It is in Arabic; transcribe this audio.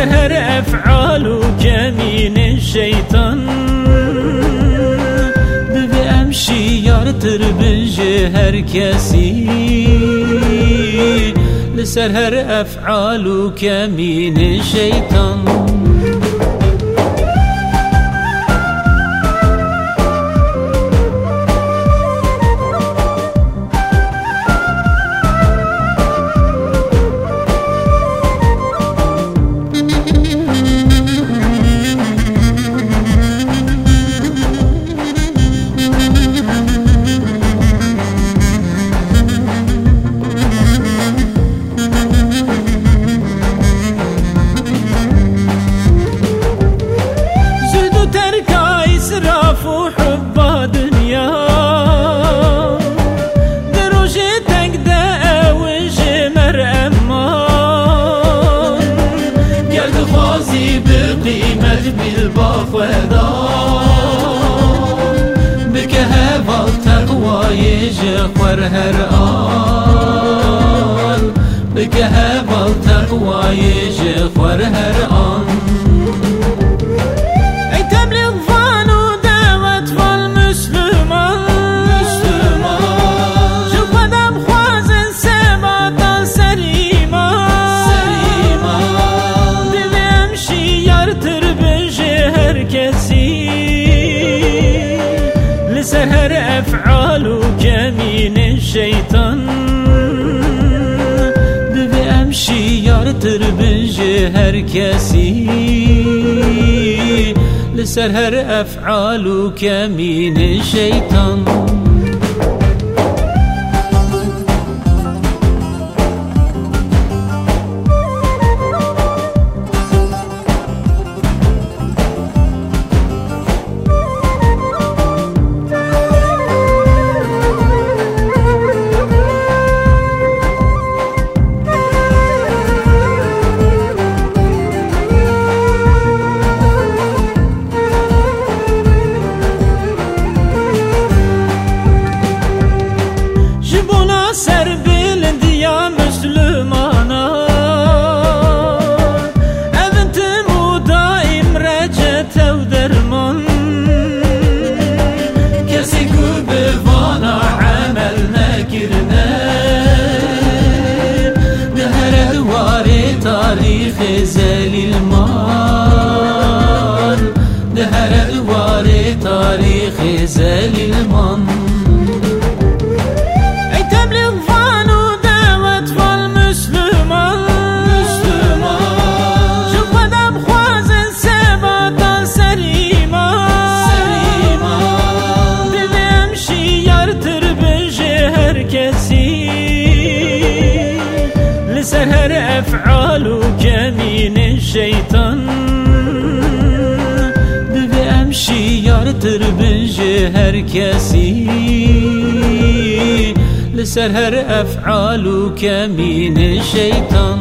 سهر أفعال و جمین شیطان. دوی امشی یارتر بجه هر کسی. لسر هر أفعال و کمین شیطان. قلبي البافدان بكه تقوى يجخور هر آن بكه تقوى يجخور هر آن şeytan. Dibi emşi yartır binci herkesi. Liser her ef'alu kemin şeytan. is it? سرتر هر کسی لسر هر أفعال كمين الشيطان